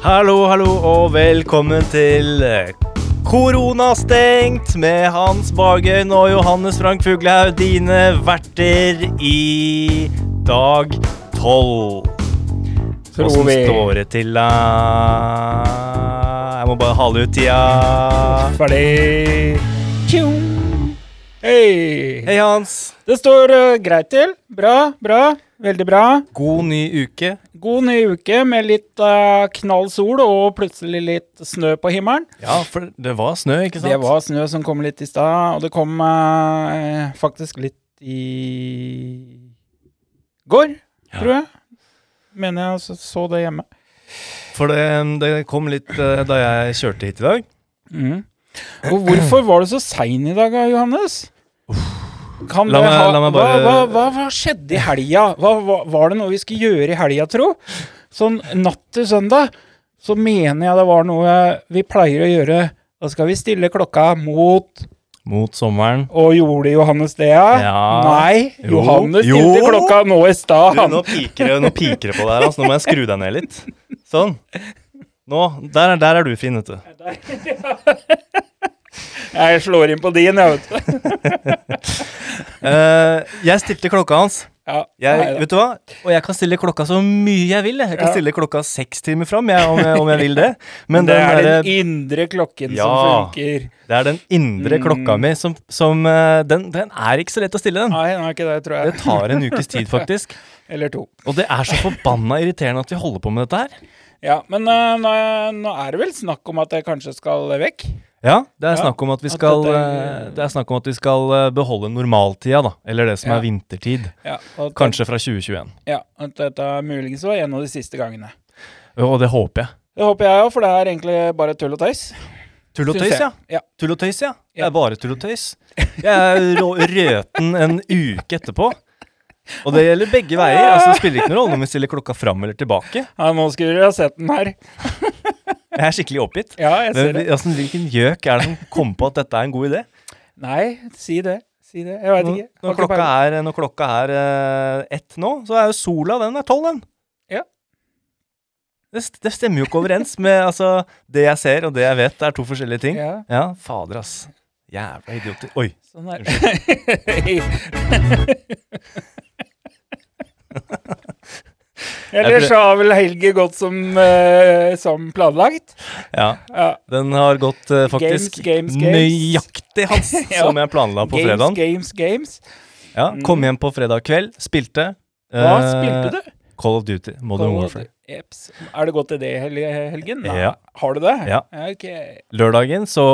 Hallo, hallo, og velkommen til Korona Koronastengt med Hans Bagen og Johannes Frank Fuglehaug, dine verter i dag tolv. Åssen står det til, da? Jeg må bare hale ut tida. Ferdig. Hei. Hei, Hans. Det står uh, greit til. Bra, bra. Veldig bra. God ny uke. God ny uke med litt uh, knall sol og plutselig litt snø på himmelen. Ja, for det var snø, ikke sant? Det var snø som kom litt i stad, og det kom uh, faktisk litt i går, Ja. tror jeg. Mener jeg så, så det hjemme. For det, det kom litt uh, da jeg kjørte hit i dag. Mm. Og hvorfor var du så sein i dag, Johannes? Kan La meg- ha, la meg bare- hva, hva, hva, skjedde i helga? Var det noe vi skulle gjøre i helga, tro? Sånn natt til søndag, så mener jeg det var noe vi pleier å gjøre. Da skal vi stille klokka mot Mot sommeren. Og gjorde Johannes det, ja? Ja. Nei, Jo. Johannes Jo. stilte klokka nå i stad. Nå piker det på deg. Altså. Nå må jeg skru deg ned litt. Sånn. Nå, der, er- der er du fin, vet du. Jeg slår inn på din, jeg, vet du. uh, jeg stilte klokka hans. Ja, Jeg, vet du hva? Og jeg kan stille klokka så mye jeg vil. Jeg kan stille klokka seks timer fram jeg, om, jeg, om jeg vil det. Men det er den indre klokken Ja. som funker. det er den indre Mm. klokka mi som, som eh, den, den er ikke så lett å stille, den. Nei, den er ikke det, tror jeg. Det tar en ukes tid, faktisk. Eller to. Og det er så forbanna irriterende at vi holder på med dette her. Ja, men uh, nå, nå er det vel snakk om at jeg kanskje skal vekk? Ja, det er snakk om at vi skal eh, Det er snakk om at vi skal eh, beholde normaltida, da. Eller det som er vintertid. Kanskje fra 2021. Ja, at dette muligens var en av de siste gangene. Og det håper jeg. Det håper jeg òg, for det er egentlig bare tull og tøys. Tull og tøys, ja. Ja. Tull og tøys, ja. Det er bare tull og tøys. Jeg er røten en uke etterpå. Og det gjelder begge veier. Altså, det spiller ikke noen rolle om vi stiller klokka fram eller tilbake. Ja, nå skulle dere ha sett den her. Jeg er skikkelig oppgitt. Ja, jeg ser Men, det. altså, hvilken gjøk er det som kom på at dette er en god idé? Nei, si det. Si det. Jeg veit ikke. Når klokka er, når klokka er uh, ett nå, så er jo sola den er tolv, den. Ja. Det, det stemmer jo ikke overens med altså, det jeg ser og det jeg vet, er to forskjellige ting. Ja, Ja, fader, ass. Jævla idioter. Oi. sånn er det. Ellers så har vel helge gått som, uh, som planlagt. Ja. Ja. Den har gått uh, faktisk Games, games, games. nøyaktig hans, Ja. som jeg planla på games, fredagen. games, games. Ja, kom Mm. hjem på fredag kveld, spilte. Hva uh, spilte du? Call of Duty, Modern Warfare. Eps. Er det gått i det hel helgen? Nei. Ja. Har du det? Ja. Ok. Lørdagen så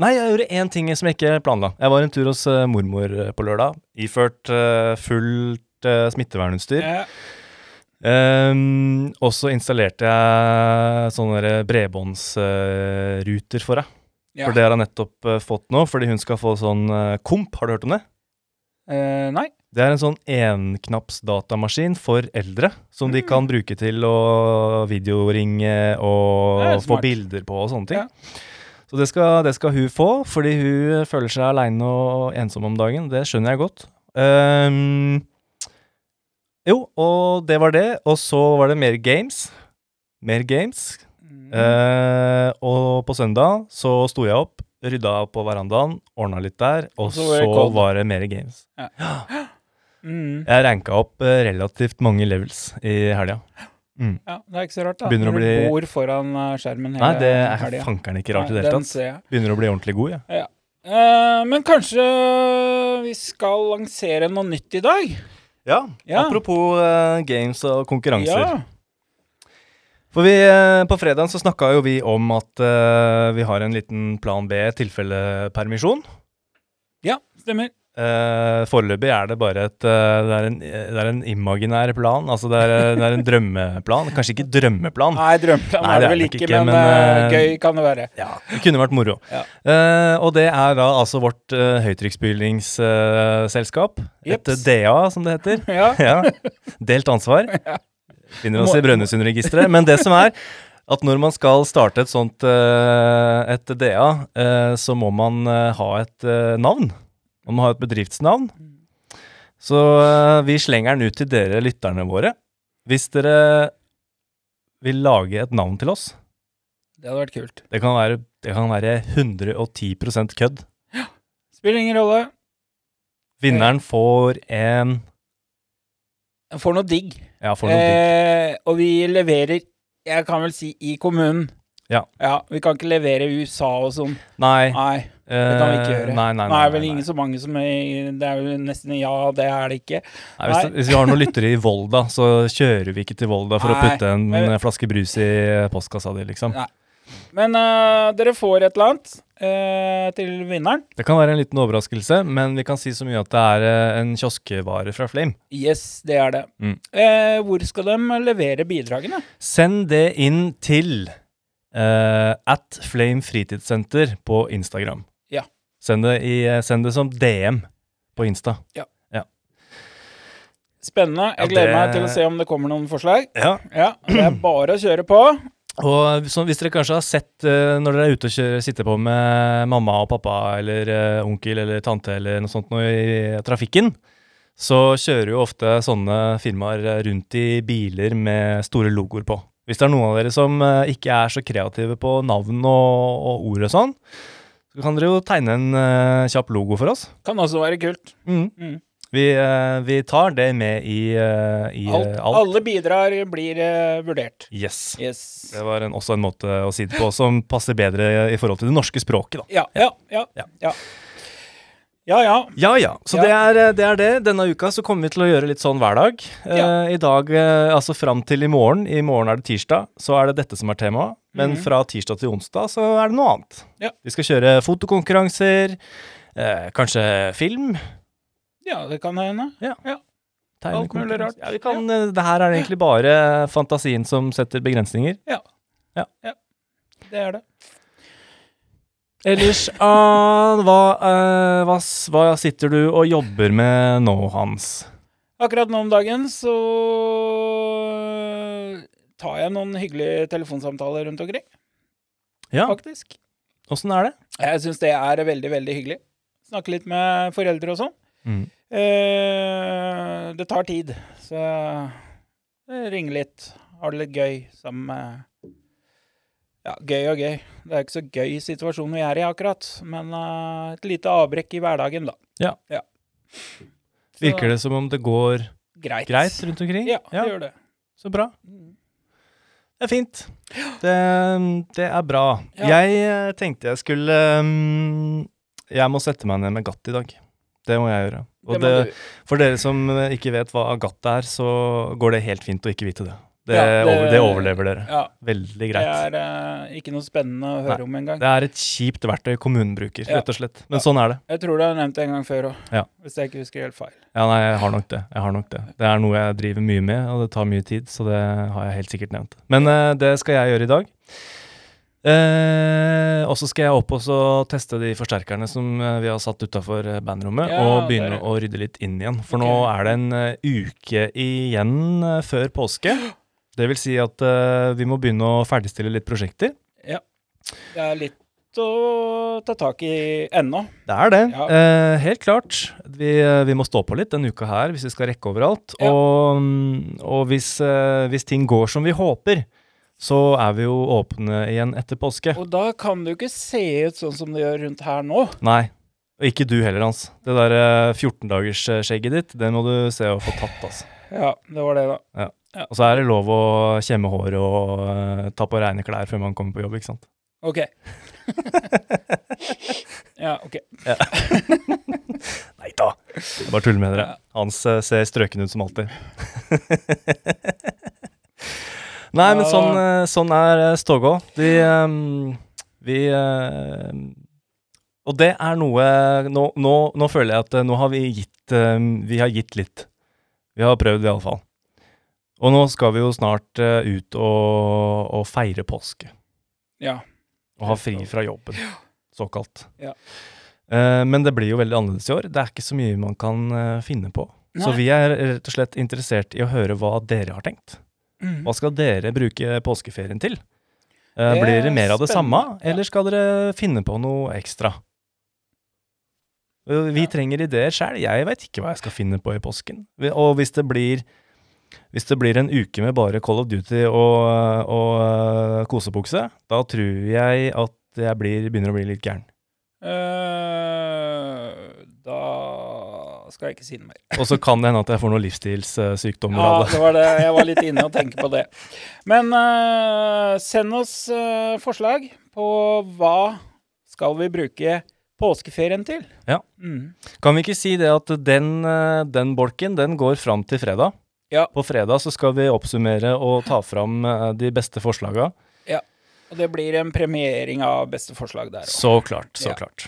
Nei, jeg gjorde én ting som jeg ikke planla. Jeg var en tur hos mormor på lørdag. Iført fullt smittevernutstyr. Ja. Um, og så installerte jeg sånne bredbåndsruter uh, for deg. Ja. For det har hun nettopp uh, fått nå, fordi hun skal få sånn uh, komp. Har du hørt om det? Eh, nei. Det er en sånn enknappsdatamaskin for eldre, som de Mm. kan bruke til å videoringe og få bilder på og sånne ting. Ja. Så det skal, det skal hun få, fordi hun føler seg aleine og ensom om dagen. Det skjønner jeg godt. Ehm, jo, og det var det. Og så var det mer games. Mer games. Mm. Eh, og på søndag så sto jeg opp, rydda på verandaen, ordna litt der, og Og så så var det cold. var det mer games. Mm. Jeg ranka opp eh, relativt mange levels i helga. Mm. Ja, det er ikke så rart, da. Begynner Når du bli- bor foran eh, skjermen hele Nei, det er helga. fankeren ikke rart i det hele tatt. Begynner å bli ordentlig god, jeg. Uh, men kanskje vi skal lansere noe nytt i dag? Ja. Ja. Apropos uh, games og konkurranser. Ja. For vi, eh, på fredagen så snakka jo vi om at uh, vi har en liten plan B tilfellepermisjon. tilfelle permisjon. ja, stemmer. Eh, Foreløpig er det bare et uh, det, er en, det er en imaginær plan. Altså det er, det er en drømmeplan. Kanskje ikke drømmeplan. Nei, drømmeplan Nei, er det det er vel ikke, ikke, men, eh, eh, gøy kan det være. Ja, det kunne vært moro. Ja. Eh, og det er da altså vårt uh, høytrykksspylingsselskap. et DA, som det heter. Ja. Ja. Delt ansvar. Finner oss i Brønnøysundregisteret. Men det som er at når man skal starte et sånt eh, et DA, eh, så må man eh, ha et eh, navn. Man må ha et bedriftsnavn. Så eh, vi slenger den ut til dere lytterne våre. Hvis dere vil lage et navn til oss. Det hadde vært kult. Det kan være, det kan være 110% kødd. Spiller ingen rolle. Vinneren får en Får noe digg. Ja, får noe digg. Eh, og vi leverer, jeg kan vel si, i kommunen. Ja. Vi kan ikke levere USA og sånn. Nei. Nei, det kan vi ikke eh, gjøre. Nei, nei, Nå det er vel ingen så mange som er Det er jo nesten ja, det er det ikke. Nei, hvis, Nei. hvis vi har noen lyttere i Volda, så kjører vi ikke til Volda for å putte en men- flaske brus i postkassa di, liksom. Nei. Men uh, dere får et eller annet uh, til vinneren. Det kan være en liten overraskelse, men vi kan si så mye at det er uh, en kioskvare fra Flame. Yes, det er det. Mm. Hvor skal de levere bidragene? Send det inn til at Flame fritidssenter på Instagram. Ja. Send det, i, eh, send det som DM på Insta. Ja. Spennende. Jeg Ja, gleder det- meg til å se om det kommer noen forslag. Ja. Ja, Det er bare å kjøre på. Og så, hvis dere kanskje har sett uh, når dere er ute og kjører, sitter på med mamma og pappa eller uh, onkel eller tante eller noe sånt noe i trafikken, så kjører jo ofte sånne firmaer rundt i biler med store logoer på. Hvis det er noen av dere som uh, ikke er så kreative på navn og, og ord og sånn, så kan dere jo tegne en uh, kjapp logo for oss. Kan også være kult. Mm. Mm. Vi, uh, vi tar det med i, uh, i Alt, alt. Alle bidrar blir vurdert. Yes. Yes. Det var en, også en måte å si det på som passer bedre i forhold til det norske språket, da. Ja, ja, ja. Ja. Ja, ja. ja. Ja ja, så Ja. Det, er, eh, det er det. Denne uka så kommer vi til å gjøre litt sånn hver dag. Ja. Eh, I dag, eh, altså fram til i morgen, i morgen er det tirsdag, så er det dette som er temaet. Men Mhm. fra tirsdag til onsdag så er det noe annet. Ja. Vi skal kjøre fotokonkurranser, eh, kanskje film. Ja, det kan hende. Alt mulig rart. Ja, vi kan, eh, Det her er egentlig bare fantasien som setter begrensninger. Ja, Det er det. Ellers, ah, hva, uh, hva, hva sitter du og jobber med nå, Hans? Akkurat nå om dagen så tar jeg noen hyggelige telefonsamtaler rundt omkring, Ja, faktisk. åssen er det? Jeg syns det er veldig, veldig hyggelig. Snakke litt med foreldre og sånn. Mm. Eh, det tar tid, så jeg litt. Har det litt gøy sammen med Ja, gøy og gøy. Det er ikke så gøy situasjon vi er i akkurat, men uh, et lite avbrekk i hverdagen, da. Ja. Så, Virker det som om det går greit? greit rundt omkring? Ja, det gjør det. Så bra. Mm. Det er fint. Det, det er bra. Ja. Jeg eh, tenkte jeg skulle um, Jeg må sette meg ned med Gatt i dag. Det må jeg gjøre. Og Det det, for dere som eh, ikke vet hva Gatt er, så går det helt fint å ikke vite det. Det, Ja, det- over, det overlever dere. Ja, Veldig det er uh, ikke noe spennende å høre om engang. Det er et kjipt verktøy kommunen bruker, rett og slett. Men sånn er det. Jeg tror du har nevnt det en gang før òg, Ja. hvis jeg ikke husker helt feil. Ja, nei, jeg har nok det. Jeg har nok det. Det er noe jeg driver mye med, og det tar mye tid, så det har jeg helt sikkert nevnt. Men uh, det skal jeg gjøre i dag. Eh, og så skal jeg opp og teste de forsterkerne som eh, vi har satt utafor bandrommet, Ja, og begynne å rydde litt inn igjen. For nå er det en uke igjen før påske. Det vil si at uh, vi må begynne å ferdigstille litt prosjekter. Ja. Det er litt å ta tak i ennå. Det er det. Ja. Eh, helt klart. Vi, eh, vi må stå på litt denne uka her hvis vi skal rekke overalt. Ja. Og, mm, og hvis, eh, hvis ting går som vi håper, så er vi jo åpne igjen etter påske. Og da kan det jo ikke se ut sånn som det gjør rundt her nå. Nei. Og ikke du heller, Hans. Det der eh, 14-dagersskjegget ditt, det må du se å få tatt, altså. Ja, det var det, da. Og så er det lov å kjemme håret og eh, ta på reine klær før man kommer på jobb, ikke sant. Ok. ja, ok. Nei da. Bare tuller med dere. Hans eh, ser strøken ut som alltid. Nei, men sånn, eh, sånn er Stågå. Vi, ehm, vi eh, Og det er noe nå, nå, nå føler jeg at nå har vi gitt ehm, Vi har gitt litt. Vi har prøvd, i alle fall. Og nå skal vi jo snart uh, ut og, og feire påske. Ja. Og ha fri fra jobben, såkalt. Ja. Uh, men det blir jo veldig annerledes i år. Det er ikke så mye man kan uh, finne på. Så vi er rett og slett interessert i å høre hva dere har tenkt. Mm. Hva skal dere bruke påskeferien til? Det blir det mer av det samme, spennende, eller skal dere finne på noe ekstra? Vi Ja. trenger ideer sjøl. Jeg veit ikke hva jeg skal finne på i påsken. Og hvis det blir Hvis det blir en uke med bare Call of Duty og, og eh, kosebukse, da tror jeg at jeg blir, begynner å bli litt gæren. Uh, da skal jeg ikke si noe mer. Og så kan det hende at jeg får noen livsstilssykdommer Ja, av det. det var det. Jeg var litt inne og tenkte på det. Men uh, send oss uh, forslag på hva skal vi bruke påskeferien til. Ja. Mm. Kan vi ikke si det at den, den bolken, den går fram til fredag? Ja. På fredag så skal vi oppsummere og ta fram eh, de beste forslaga. Og det blir en premiering av beste forslag der òg. Så klart, så Ja. klart.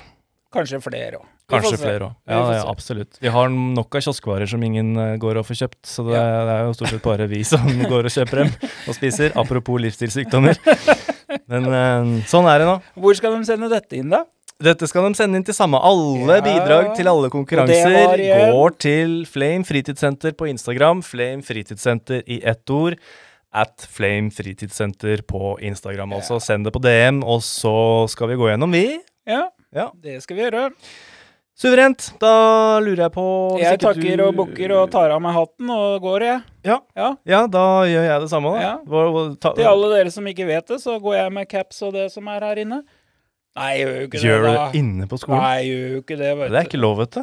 Kanskje flere òg. Kanskje flere òg. Ja, ja, absolutt. Vi har nok av kioskvarer som ingen eh, går og får kjøpt, så det, det er jo stort sett bare vi som går og kjøper dem og spiser. Apropos livsstilssykdommer. Men eh, sånn er det nå. Hvor skal de sende dette inn, da? Dette skal de sende inn til samme. Alle Ja. bidrag til alle konkurranser går til Flame fritidssenter på Instagram. Flame fritidssenter i ett ord. At Flame fritidssenter på Instagram. Altså send det på DM, og så skal vi gå gjennom, vi. Ja, Ja. det skal vi gjøre. Suverent. Da lurer jeg på Jeg takker du- og bukker og tar av meg hatten og går, jeg. Ja. Ja. Ja, da gjør jeg det samme, da. Ja. Til alle dere som ikke vet det, så går jeg med caps og det som er her inne. Nei, jeg gjør jo ikke gjør du det, det inne på skolen? Nei, jeg gjør jo ikke det, vet du. Det er ikke lov, vet du.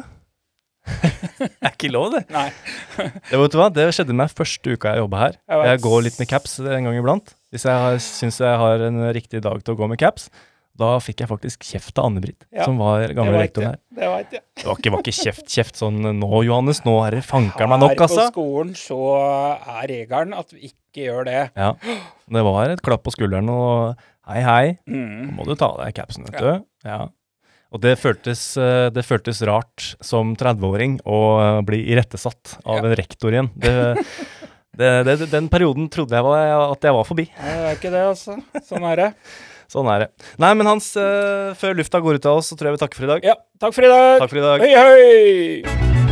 det er ikke lov, det. Nei. Det, vet du hva? det skjedde meg første uka jeg jobba her. Jeg. Jeg går litt med caps en gang iblant. Hvis jeg syns jeg har en riktig dag til å gå med caps. Da fikk jeg faktisk kjeft av Anne-Britt, Ja, som var gamle rektor her. Det vet jeg. Det var ikke, var ikke kjeft, kjeft sånn Nå, Johannes, nå er det fanker meg nok, altså. Her på skolen så er regelen at vi ikke gjør det. Ja. Det var et klapp på skulderen og hei, hei. Nå Mm. må du ta av deg capsen, vet du. Ja. Og det føltes, eh, det føltes rart som 30-åring å eh, bli irettesatt av Ja. en rektor igjen. Det, det, det, den perioden trodde jeg var, at jeg var forbi. Nei, det er ikke det, altså. Sånn er det. Sånn er det. Nei, men Hans, eh, før lufta går ut av oss, så tror jeg vi takker for i dag. Ja, takk for i dag. Takk for i dag. Hei, hei!